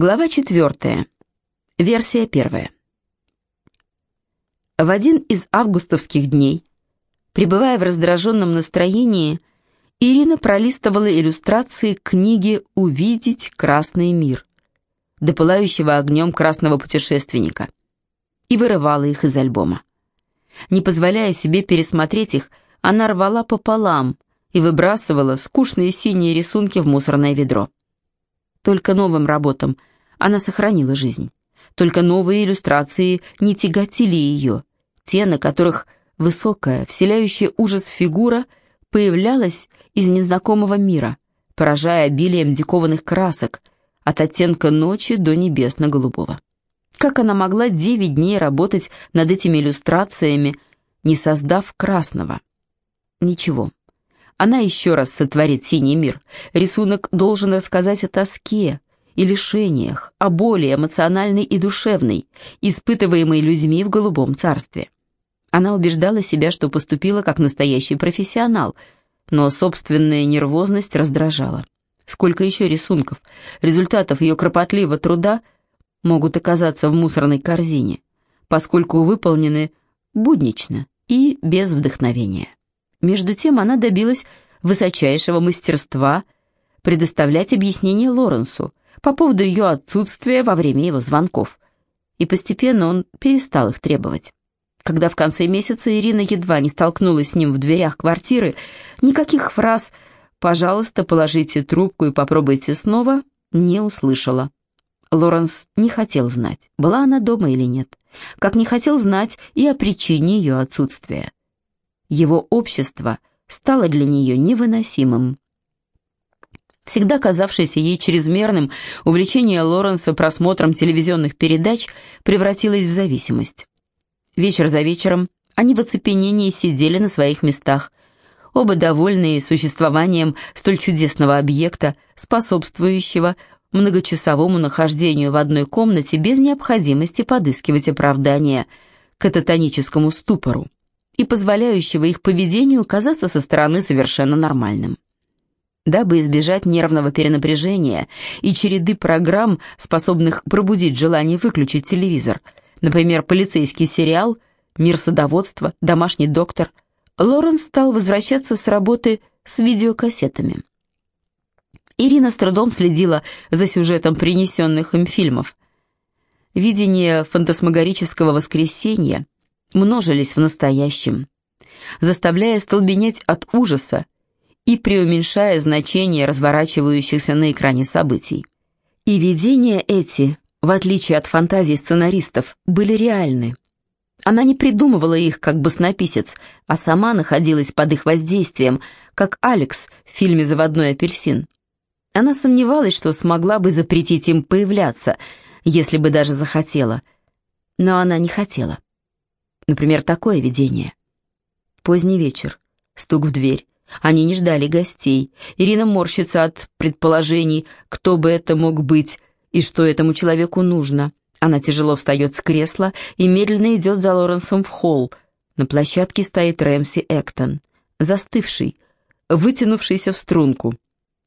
Глава четвертая. Версия первая. В один из августовских дней, пребывая в раздраженном настроении, Ирина пролистывала иллюстрации книги «Увидеть красный мир» до пылающего огнем красного путешественника и вырывала их из альбома. Не позволяя себе пересмотреть их, она рвала пополам и выбрасывала скучные синие рисунки в мусорное ведро. Только новым работам она сохранила жизнь. Только новые иллюстрации не тяготили ее, те, на которых высокая, вселяющая ужас фигура появлялась из незнакомого мира, поражая обилием дикованных красок, от оттенка ночи до небесно-голубого. Как она могла девять дней работать над этими иллюстрациями, не создав красного? Ничего. Она еще раз сотворит синий мир. Рисунок должен рассказать о тоске и лишениях, о боли эмоциональной и душевной, испытываемой людьми в голубом царстве. Она убеждала себя, что поступила как настоящий профессионал, но собственная нервозность раздражала. Сколько еще рисунков, результатов ее кропотливого труда могут оказаться в мусорной корзине, поскольку выполнены буднично и без вдохновения. Между тем она добилась высочайшего мастерства предоставлять объяснение Лоренсу по поводу ее отсутствия во время его звонков, и постепенно он перестал их требовать. Когда в конце месяца Ирина едва не столкнулась с ним в дверях квартиры, никаких фраз «пожалуйста, положите трубку и попробуйте снова» не услышала. Лоренс не хотел знать, была она дома или нет, как не хотел знать и о причине ее отсутствия. Его общество стало для нее невыносимым. Всегда казавшееся ей чрезмерным, увлечение Лоренса просмотром телевизионных передач превратилось в зависимость. Вечер за вечером они в оцепенении сидели на своих местах, оба довольные существованием столь чудесного объекта, способствующего многочасовому нахождению в одной комнате без необходимости подыскивать оправдания кататоническому ступору и позволяющего их поведению казаться со стороны совершенно нормальным. Дабы избежать нервного перенапряжения и череды программ, способных пробудить желание выключить телевизор, например, полицейский сериал, мир садоводства, домашний доктор, Лоренс стал возвращаться с работы с видеокассетами. Ирина с трудом следила за сюжетом принесенных им фильмов. Видения фантасмагорического воскресенья – множились в настоящем, заставляя столбенеть от ужаса и преуменьшая значение разворачивающихся на экране событий. И видения эти, в отличие от фантазий сценаристов, были реальны. Она не придумывала их как баснописец, а сама находилась под их воздействием, как Алекс в фильме «Заводной апельсин». Она сомневалась, что смогла бы запретить им появляться, если бы даже захотела. Но она не хотела. Например, такое видение. Поздний вечер. Стук в дверь. Они не ждали гостей. Ирина морщится от предположений, кто бы это мог быть и что этому человеку нужно. Она тяжело встает с кресла и медленно идет за Лоренсом в холл. На площадке стоит Рэмси Эктон, застывший, вытянувшийся в струнку.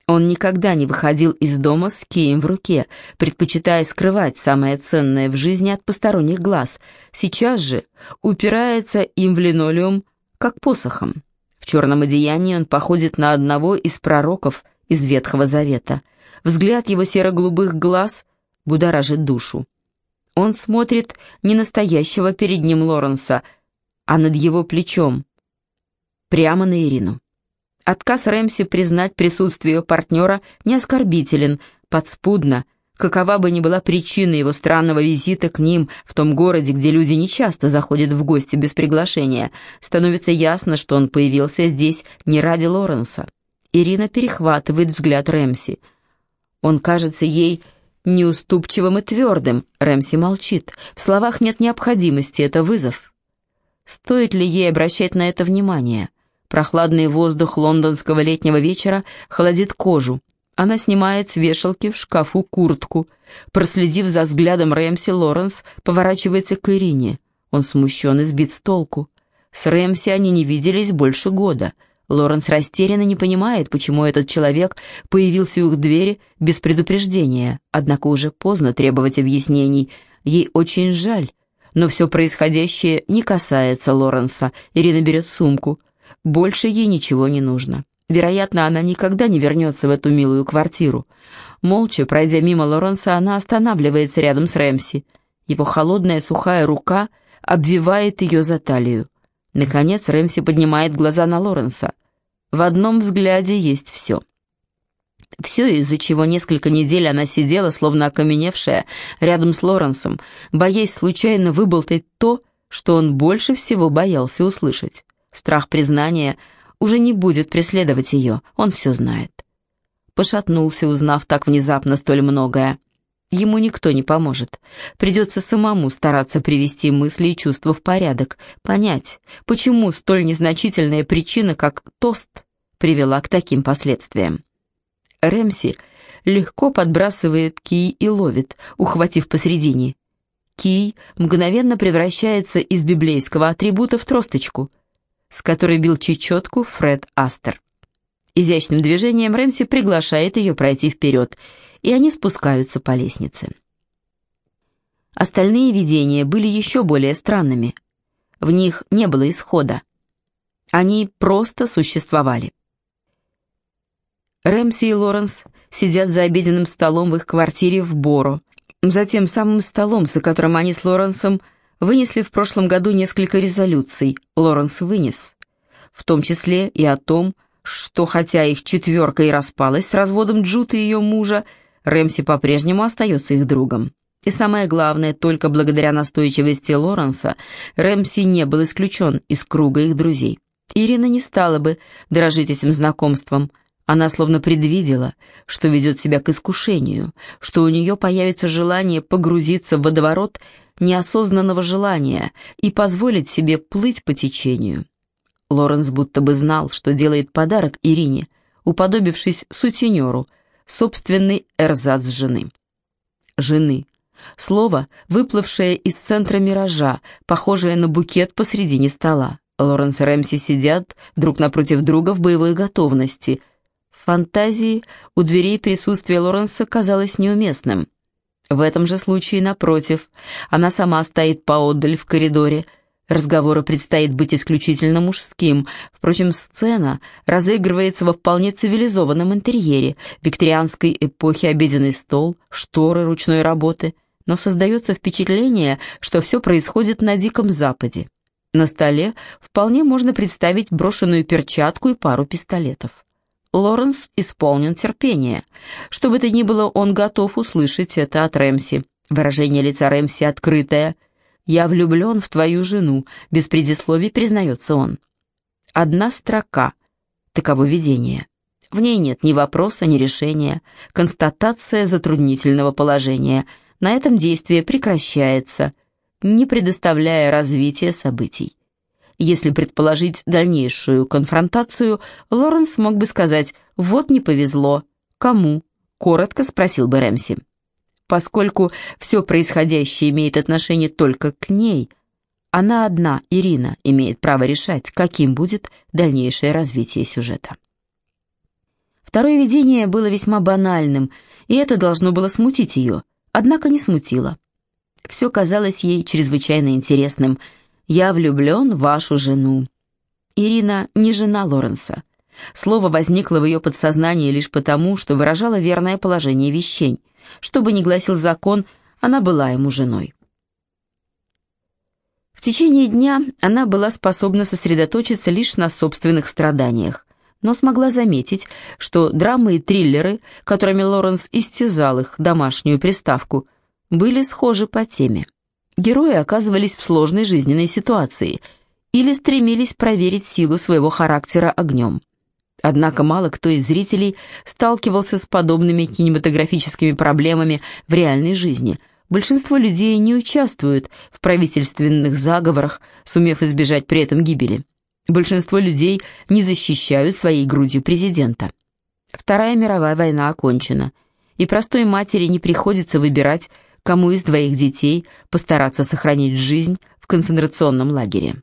Он никогда не выходил из дома с кием в руке, предпочитая скрывать самое ценное в жизни от посторонних глаз. Сейчас же упирается им в линолеум, как посохом. В черном одеянии он походит на одного из пророков из Ветхого Завета. Взгляд его серо-голубых глаз будоражит душу. Он смотрит не настоящего перед ним Лоренса, а над его плечом, прямо на Ирину. Отказ Рэмси признать присутствие ее партнера не оскорбителен, подспудно, какова бы ни была причина его странного визита к ним в том городе, где люди нечасто заходят в гости без приглашения, становится ясно, что он появился здесь не ради Лоренса. Ирина перехватывает взгляд Рэмси. Он кажется ей неуступчивым и твердым. Рэмси молчит. В словах нет необходимости, это вызов. Стоит ли ей обращать на это внимание? Прохладный воздух лондонского летнего вечера холодит кожу. Она снимает с вешалки в шкафу куртку. Проследив за взглядом Рэмси, Лоренс поворачивается к Ирине. Он смущен и сбит с толку. С Рэмси они не виделись больше года. Лоренс растерянно не понимает, почему этот человек появился у их двери без предупреждения, однако уже поздно требовать объяснений. Ей очень жаль, но все происходящее не касается Лоренса. Ирина берет сумку. Больше ей ничего не нужно. Вероятно, она никогда не вернется в эту милую квартиру. Молча, пройдя мимо Лоренса, она останавливается рядом с Рэмси. Его холодная сухая рука обвивает ее за талию. Наконец Рэмси поднимает глаза на Лоренса. В одном взгляде есть все. Все, из-за чего несколько недель она сидела, словно окаменевшая, рядом с Лоренсом, боясь случайно выболтать то, что он больше всего боялся услышать. Страх признания уже не будет преследовать ее, он все знает. Пошатнулся, узнав так внезапно столь многое. Ему никто не поможет. Придется самому стараться привести мысли и чувства в порядок, понять, почему столь незначительная причина, как тост, привела к таким последствиям. Рэмси легко подбрасывает кий и ловит, ухватив посредине. Кий мгновенно превращается из библейского атрибута в тросточку, с которой бил чечетку Фред Астер. Изящным движением Рэмси приглашает ее пройти вперед – и они спускаются по лестнице. Остальные видения были еще более странными. В них не было исхода. Они просто существовали. Рэмси и Лоренс сидят за обеденным столом в их квартире в Боро, за тем самым столом, за которым они с Лоренсом вынесли в прошлом году несколько резолюций. Лоренс вынес, в том числе и о том, что хотя их четверка и распалась с разводом Джута и ее мужа, Рэмси по-прежнему остается их другом. И самое главное, только благодаря настойчивости Лоренса Рэмси не был исключен из круга их друзей. Ирина не стала бы дорожить этим знакомством. Она словно предвидела, что ведет себя к искушению, что у нее появится желание погрузиться в водоворот неосознанного желания и позволить себе плыть по течению. Лоренс будто бы знал, что делает подарок Ирине, уподобившись сутенеру – собственный эрзац жены. Жены. Слово, выплывшее из центра миража, похожее на букет посредине стола. Лоренс и Рэмси сидят друг напротив друга в боевой готовности. В фантазии у дверей присутствие Лоренса казалось неуместным. В этом же случае, напротив, она сама стоит поодаль в коридоре, Разговору предстоит быть исключительно мужским. Впрочем, сцена разыгрывается во вполне цивилизованном интерьере, викторианской эпохи обеденный стол, шторы ручной работы, но создается впечатление, что все происходит на Диком Западе. На столе вполне можно представить брошенную перчатку и пару пистолетов. Лоренс исполнен терпения. Что бы то ни было, он готов услышать это от Рэмси. Выражение лица Рэмси открытое – «Я влюблен в твою жену», — без предисловий признается он. Одна строка. Таково видение. В ней нет ни вопроса, ни решения. Констатация затруднительного положения. На этом действие прекращается, не предоставляя развития событий. Если предположить дальнейшую конфронтацию, Лоренс мог бы сказать «Вот не повезло». «Кому?» — коротко спросил бы Рэмси поскольку все происходящее имеет отношение только к ней, она одна, Ирина, имеет право решать, каким будет дальнейшее развитие сюжета. Второе видение было весьма банальным, и это должно было смутить ее, однако не смутило. Все казалось ей чрезвычайно интересным. «Я влюблен в вашу жену». Ирина не жена Лоренса. Слово возникло в ее подсознании лишь потому, что выражало верное положение вещей. Что бы ни гласил закон, она была ему женой. В течение дня она была способна сосредоточиться лишь на собственных страданиях, но смогла заметить, что драмы и триллеры, которыми Лоренс истязал их домашнюю приставку, были схожи по теме. Герои оказывались в сложной жизненной ситуации или стремились проверить силу своего характера огнем. Однако мало кто из зрителей сталкивался с подобными кинематографическими проблемами в реальной жизни. Большинство людей не участвуют в правительственных заговорах, сумев избежать при этом гибели. Большинство людей не защищают своей грудью президента. Вторая мировая война окончена, и простой матери не приходится выбирать, кому из двоих детей постараться сохранить жизнь в концентрационном лагере.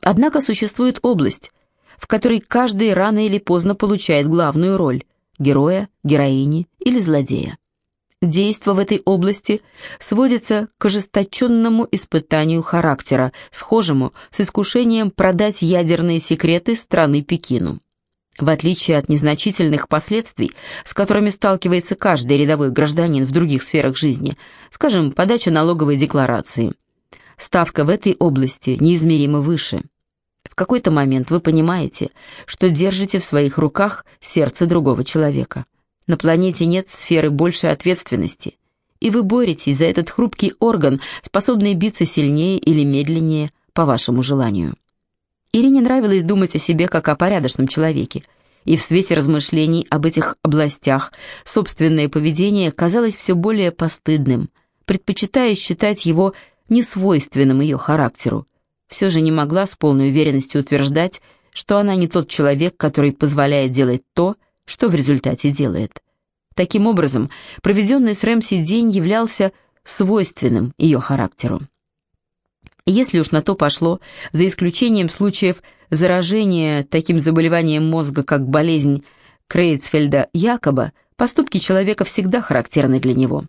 Однако существует область, в которой каждый рано или поздно получает главную роль – героя, героини или злодея. Действо в этой области сводится к ожесточенному испытанию характера, схожему с искушением продать ядерные секреты страны Пекину. В отличие от незначительных последствий, с которыми сталкивается каждый рядовой гражданин в других сферах жизни, скажем, подача налоговой декларации, ставка в этой области неизмеримо выше. В какой-то момент вы понимаете, что держите в своих руках сердце другого человека. На планете нет сферы большей ответственности, и вы боретесь за этот хрупкий орган, способный биться сильнее или медленнее по вашему желанию. Ирине нравилось думать о себе как о порядочном человеке, и в свете размышлений об этих областях собственное поведение казалось все более постыдным, предпочитая считать его несвойственным ее характеру. Все же не могла с полной уверенностью утверждать, что она не тот человек, который позволяет делать то, что в результате делает. Таким образом, проведенный с Рэмси день являлся свойственным ее характеру. Если уж на то пошло, за исключением случаев заражения таким заболеванием мозга, как болезнь Крейцфельда Якоба, поступки человека всегда характерны для него.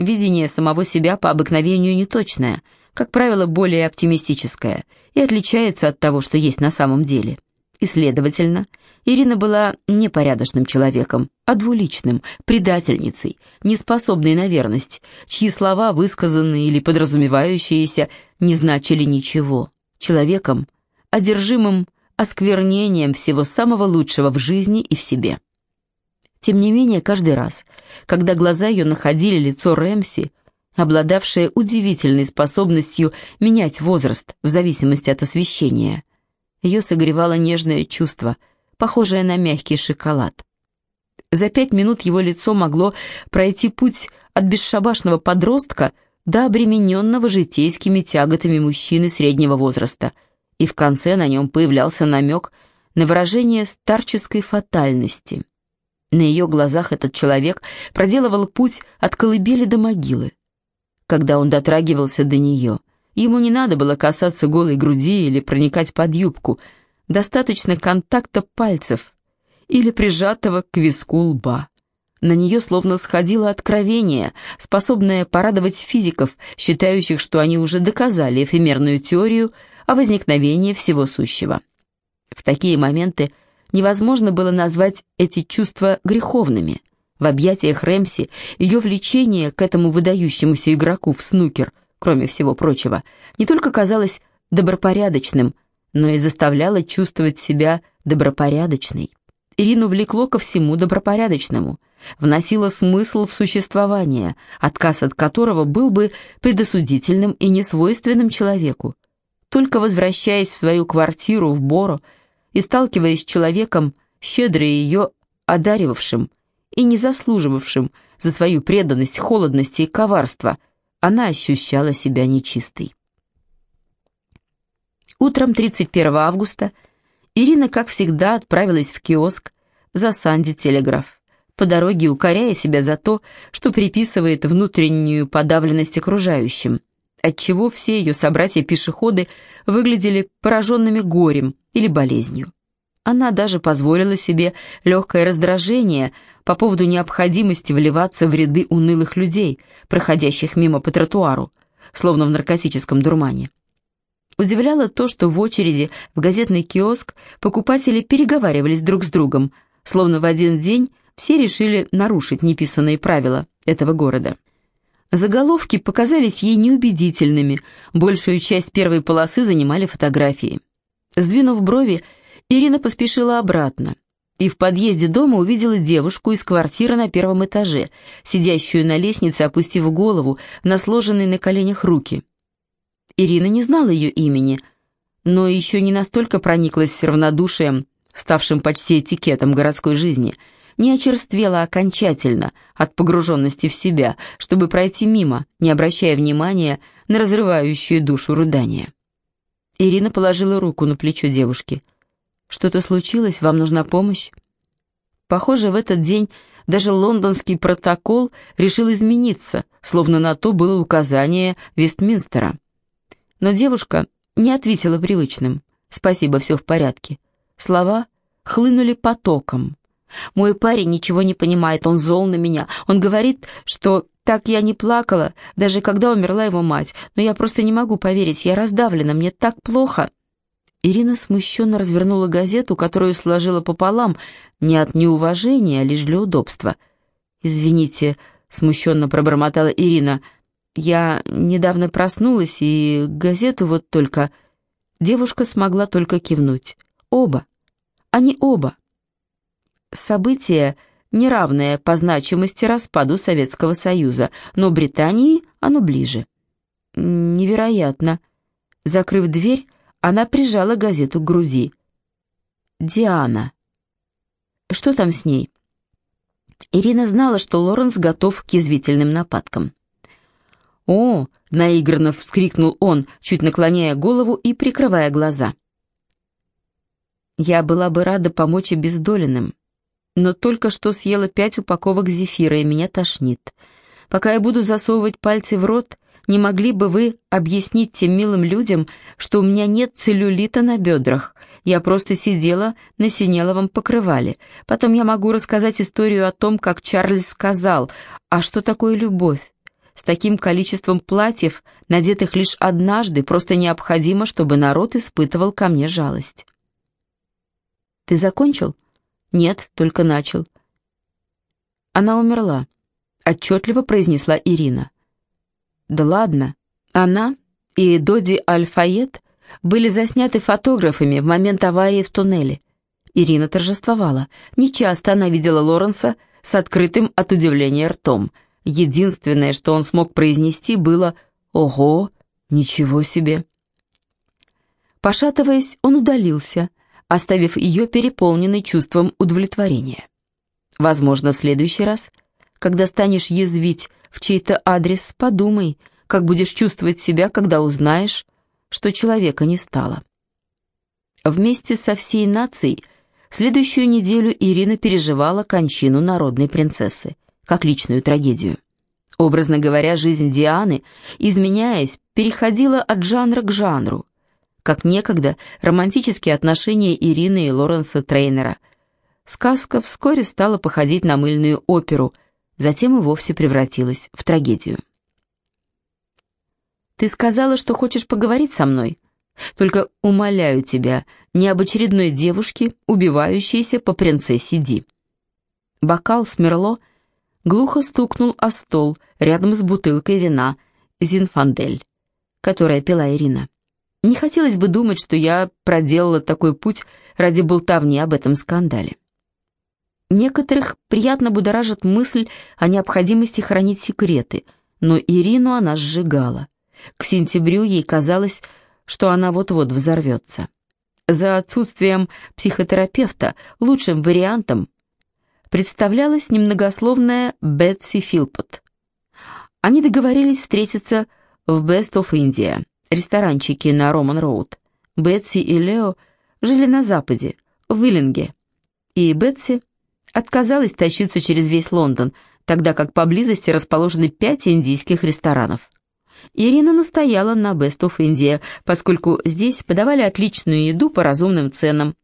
Видение самого себя по обыкновению неточное, как правило, более оптимистическое, и отличается от того, что есть на самом деле. И, следовательно, Ирина была не порядочным человеком, а двуличным, предательницей, неспособной на верность, чьи слова, высказанные или подразумевающиеся, не значили ничего, человеком, одержимым осквернением всего самого лучшего в жизни и в себе. Тем не менее, каждый раз, когда глаза ее находили лицо Рэмси, обладавшее удивительной способностью менять возраст в зависимости от освещения, ее согревало нежное чувство, похожее на мягкий шоколад. За пять минут его лицо могло пройти путь от бесшабашного подростка до обремененного житейскими тяготами мужчины среднего возраста, и в конце на нем появлялся намек на выражение старческой фатальности. На ее глазах этот человек проделывал путь от колыбели до могилы. Когда он дотрагивался до нее, Ему не надо было касаться голой груди или проникать под юбку. Достаточно контакта пальцев или прижатого к виску лба. На нее словно сходило откровение, способное порадовать физиков, считающих, что они уже доказали эфемерную теорию о возникновении всего сущего. В такие моменты невозможно было назвать эти чувства греховными. В объятиях Рэмси ее влечение к этому выдающемуся игроку в снукер – кроме всего прочего, не только казалось добропорядочным, но и заставляло чувствовать себя добропорядочной. Ирину влекло ко всему добропорядочному, вносило смысл в существование, отказ от которого был бы предосудительным и несвойственным человеку. Только возвращаясь в свою квартиру в Боро и сталкиваясь с человеком, щедро ее одаривавшим и не заслуживавшим за свою преданность, холодность и коварство, она ощущала себя нечистой. Утром 31 августа Ирина, как всегда, отправилась в киоск за Санди Телеграф, по дороге укоряя себя за то, что приписывает внутреннюю подавленность окружающим, отчего все ее собратья-пешеходы выглядели пораженными горем или болезнью. Она даже позволила себе легкое раздражение по поводу необходимости вливаться в ряды унылых людей, проходящих мимо по тротуару, словно в наркотическом дурмане. Удивляло то, что в очереди в газетный киоск покупатели переговаривались друг с другом, словно в один день все решили нарушить неписанные правила этого города. Заголовки показались ей неубедительными, большую часть первой полосы занимали фотографии. Сдвинув брови, Ирина поспешила обратно и в подъезде дома увидела девушку из квартиры на первом этаже, сидящую на лестнице, опустив голову на сложенные на коленях руки. Ирина не знала ее имени, но еще не настолько прониклась равнодушием, ставшим почти этикетом городской жизни, не очерствела окончательно от погруженности в себя, чтобы пройти мимо, не обращая внимания на разрывающую душу рыдания. Ирина положила руку на плечо девушки – что-то случилось? Вам нужна помощь?» Похоже, в этот день даже лондонский протокол решил измениться, словно на то было указание Вестминстера. Но девушка не ответила привычным «Спасибо, все в порядке». Слова хлынули потоком. Мой парень ничего не понимает, он зол на меня. Он говорит, что так я не плакала, даже когда умерла его мать. Но я просто не могу поверить, я раздавлена, мне так плохо. Ирина смущенно развернула газету, которую сложила пополам, не от неуважения, а лишь для удобства. «Извините», — смущенно пробормотала Ирина, — «я недавно проснулась, и газету вот только...» Девушка смогла только кивнуть. «Оба. Они оба». Событие, неравное по значимости распаду Советского Союза, но Британии оно ближе. Невероятно. Закрыв дверь, она прижала газету к груди. «Диана». «Что там с ней?» Ирина знала, что Лоренс готов к язвительным нападкам. «О!» — наигранно вскрикнул он, чуть наклоняя голову и прикрывая глаза. «Я была бы рада помочь обездоленным, но только что съела пять упаковок зефира, и меня тошнит. Пока я буду засовывать пальцы в рот, не могли бы вы объяснить тем милым людям, что у меня нет целлюлита на бедрах? Я просто сидела на синеловом покрывале. Потом я могу рассказать историю о том, как Чарльз сказал, а что такое любовь? С таким количеством платьев, надетых лишь однажды, просто необходимо, чтобы народ испытывал ко мне жалость. «Ты закончил?» «Нет, только начал». «Она умерла», — отчетливо произнесла Ирина. Да ладно. Она и Доди Альфает были засняты фотографами в момент аварии в туннеле. Ирина торжествовала. Нечасто она видела Лоренса с открытым от удивления ртом. Единственное, что он смог произнести, было «Ого, ничего себе!». Пошатываясь, он удалился, оставив ее переполненной чувством удовлетворения. Возможно, в следующий раз, когда станешь язвить в чей-то адрес, подумай, как будешь чувствовать себя, когда узнаешь, что человека не стало. Вместе со всей нацией следующую неделю Ирина переживала кончину народной принцессы, как личную трагедию. Образно говоря, жизнь Дианы, изменяясь, переходила от жанра к жанру, как некогда романтические отношения Ирины и Лоренса Трейнера. Сказка вскоре стала походить на мыльную оперу – затем и вовсе превратилась в трагедию. «Ты сказала, что хочешь поговорить со мной? Только умоляю тебя, не об очередной девушке, убивающейся по принцессе Ди». Бокал с Мерло глухо стукнул о стол рядом с бутылкой вина «Зинфандель», которая пила Ирина. Не хотелось бы думать, что я проделала такой путь ради болтовни об этом скандале. Некоторых приятно будоражит мысль о необходимости хранить секреты, но Ирину она сжигала. К сентябрю ей казалось, что она вот-вот взорвется. За отсутствием психотерапевта лучшим вариантом представлялась немногословная Бетси Филпот. Они договорились встретиться в Best of India, ресторанчике на Роман-Роуд. Бетси и Лео жили на западе, в Виллинге, и Бетси отказалась тащиться через весь Лондон, тогда как поблизости расположены пять индийских ресторанов. Ирина настояла на Best of India, поскольку здесь подавали отличную еду по разумным ценам.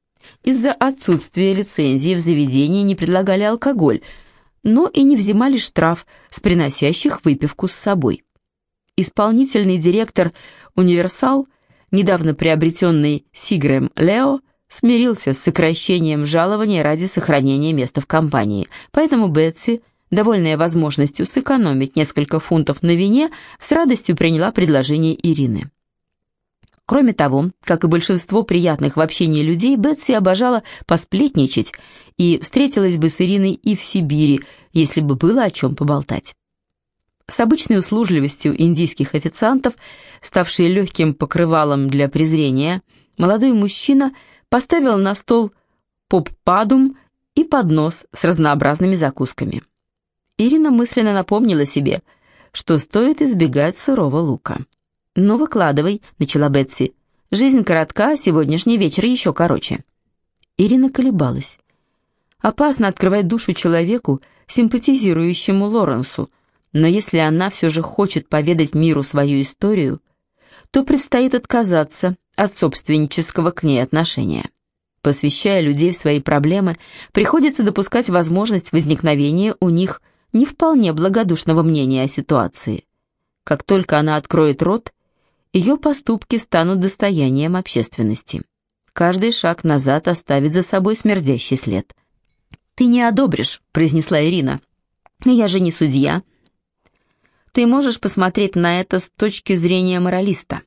Из-за отсутствия лицензии в заведении не предлагали алкоголь, но и не взимали штраф с приносящих выпивку с собой. Исполнительный директор «Универсал», недавно приобретенный Сигрем Лео, смирился с сокращением жалования ради сохранения места в компании, поэтому Бетси, довольная возможностью сэкономить несколько фунтов на вине, с радостью приняла предложение Ирины. Кроме того, как и большинство приятных в общении людей, Бетси обожала посплетничать и встретилась бы с Ириной и в Сибири, если бы было о чем поболтать. С обычной услужливостью индийских официантов, ставшей легким покрывалом для презрения, молодой мужчина – поставил на стол поп-падум и поднос с разнообразными закусками. Ирина мысленно напомнила себе, что стоит избегать сырого лука. «Ну, выкладывай», — начала Бетси. «Жизнь коротка, а сегодняшний вечер еще короче». Ирина колебалась. Опасно открывать душу человеку, симпатизирующему Лоренсу, но если она все же хочет поведать миру свою историю, то предстоит отказаться от собственнического к ней отношения. Посвящая людей в свои проблемы, приходится допускать возможность возникновения у них не вполне благодушного мнения о ситуации. Как только она откроет рот, ее поступки станут достоянием общественности. Каждый шаг назад оставит за собой смердящий след. «Ты не одобришь», — произнесла Ирина. «Я же не судья». «Ты можешь посмотреть на это с точки зрения моралиста».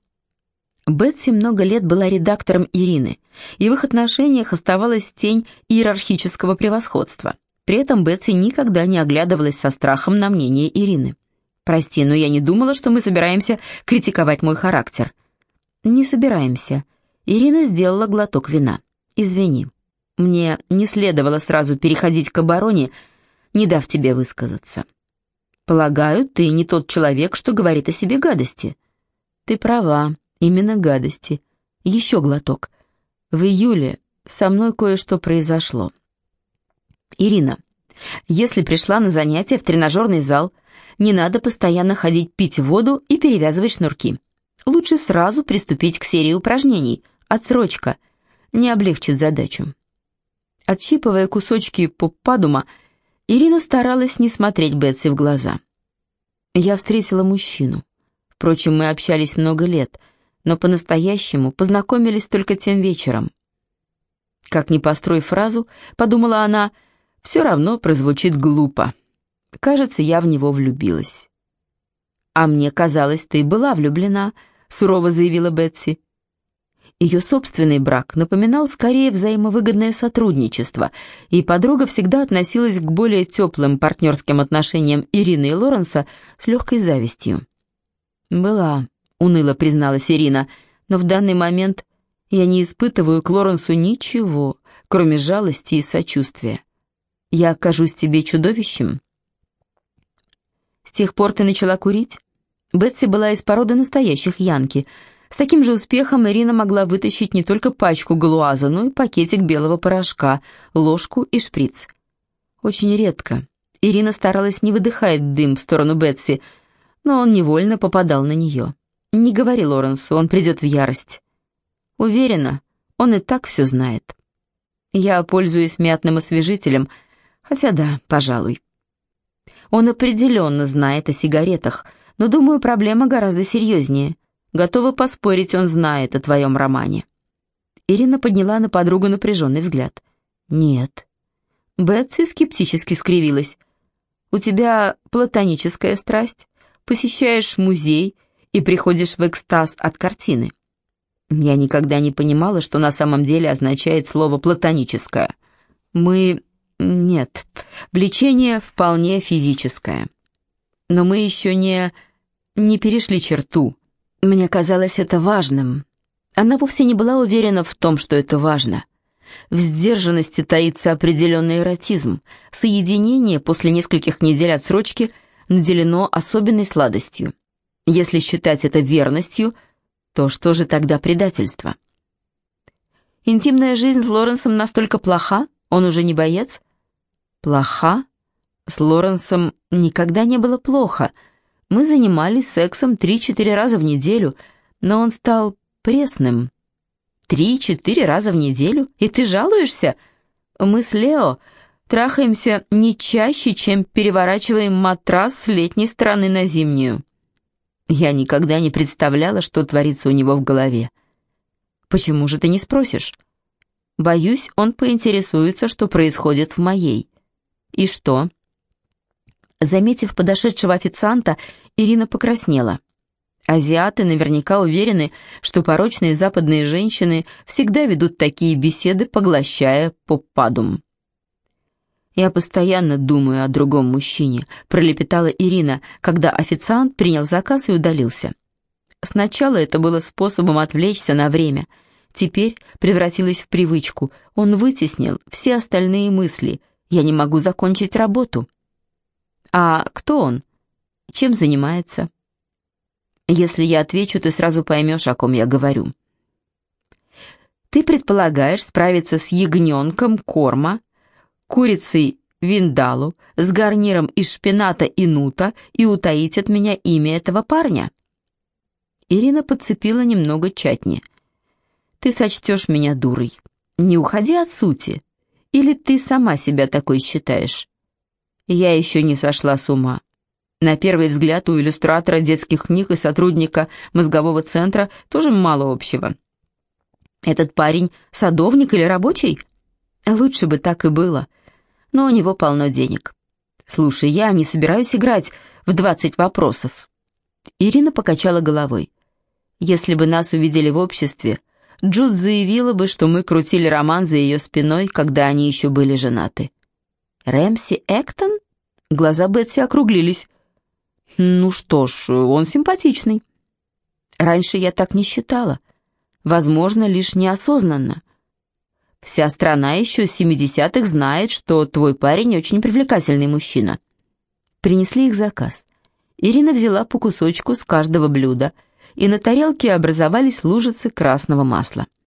Бетси много лет была редактором Ирины, и в их отношениях оставалась тень иерархического превосходства. При этом Бетси никогда не оглядывалась со страхом на мнение Ирины. «Прости, но я не думала, что мы собираемся критиковать мой характер». «Не собираемся». Ирина сделала глоток вина. «Извини, мне не следовало сразу переходить к обороне, не дав тебе высказаться». «Полагаю, ты не тот человек, что говорит о себе гадости». «Ты права», Именно гадости. Еще глоток. В июле со мной кое-что произошло. Ирина, если пришла на занятия в тренажерный зал, не надо постоянно ходить пить воду и перевязывать шнурки. Лучше сразу приступить к серии упражнений. Отсрочка не облегчит задачу. Отщипывая кусочки попадума, Ирина старалась не смотреть Бетси в глаза. Я встретила мужчину. Впрочем, мы общались много лет — но по-настоящему познакомились только тем вечером. Как ни построй фразу, подумала она, все равно прозвучит глупо. Кажется, я в него влюбилась. «А мне казалось, ты была влюблена», — сурово заявила Бетси. Ее собственный брак напоминал скорее взаимовыгодное сотрудничество, и подруга всегда относилась к более теплым партнерским отношениям Ирины и Лоренса с легкой завистью. «Была», — уныло призналась Ирина, «но в данный момент я не испытываю к Лоренсу ничего, кроме жалости и сочувствия. Я окажусь тебе чудовищем». «С тех пор ты начала курить?» Бетси была из породы настоящих янки. С таким же успехом Ирина могла вытащить не только пачку галуаза, но и пакетик белого порошка, ложку и шприц. Очень редко. Ирина старалась не выдыхать дым в сторону Бетси, но он невольно попадал на нее. «Не говори Лоренсу, он придет в ярость». «Уверена, он и так все знает». «Я пользуюсь мятным освежителем, хотя да, пожалуй». «Он определенно знает о сигаретах, но, думаю, проблема гораздо серьезнее. Готова поспорить, он знает о твоем романе». Ирина подняла на подругу напряженный взгляд. «Нет». Бетси скептически скривилась. «У тебя платоническая страсть? Посещаешь музей?» И приходишь в экстаз от картины. Я никогда не понимала, что на самом деле означает слово «платоническое». Мы... нет, влечение вполне физическое. Но мы еще не... не перешли черту. Мне казалось это важным. Она вовсе не была уверена в том, что это важно. В сдержанности таится определенный эротизм. Соединение после нескольких недель отсрочки наделено особенной сладостью. Если считать это верностью, то что же тогда предательство? Интимная жизнь с Лоренсом настолько плоха? Он уже не боец? Плоха? С Лоренсом никогда не было плохо. Мы занимались сексом три-четыре раза в неделю, но он стал пресным. Три-четыре раза в неделю? И ты жалуешься? Мы с Лео трахаемся не чаще, чем переворачиваем матрас с летней стороны на зимнюю. Я никогда не представляла, что творится у него в голове. Почему же ты не спросишь? Боюсь, он поинтересуется, что происходит в моей. И что? Заметив подошедшего официанта, Ирина покраснела. Азиаты наверняка уверены, что порочные западные женщины всегда ведут такие беседы, поглощая попадум. «Я постоянно думаю о другом мужчине», — пролепетала Ирина, когда официант принял заказ и удалился. Сначала это было способом отвлечься на время. Теперь превратилось в привычку. Он вытеснил все остальные мысли. «Я не могу закончить работу». «А кто он? Чем занимается?» «Если я отвечу, ты сразу поймешь, о ком я говорю». «Ты предполагаешь справиться с ягненком корма, курицей виндалу с гарниром из шпината и нута и утаить от меня имя этого парня?» Ирина подцепила немного чатни. «Ты сочтешь меня дурой. Не уходи от сути. Или ты сама себя такой считаешь? Я еще не сошла с ума. На первый взгляд у иллюстратора детских книг и сотрудника мозгового центра тоже мало общего. Этот парень садовник или рабочий? Лучше бы так и было. Но у него полно денег. Слушай, я не собираюсь играть в 20 вопросов. Ирина покачала головой. Если бы нас увидели в обществе, Джуд заявила бы, что мы крутили роман за ее спиной, когда они еще были женаты. Рэмси Эктон? Глаза Бетси округлились. Ну что ж, он симпатичный. Раньше я так не считала. Возможно, лишь неосознанно. Вся страна еще с 70-х знает, что твой парень очень привлекательный мужчина. Принесли их заказ. Ирина взяла по кусочку с каждого блюда, и на тарелке образовались лужицы красного масла.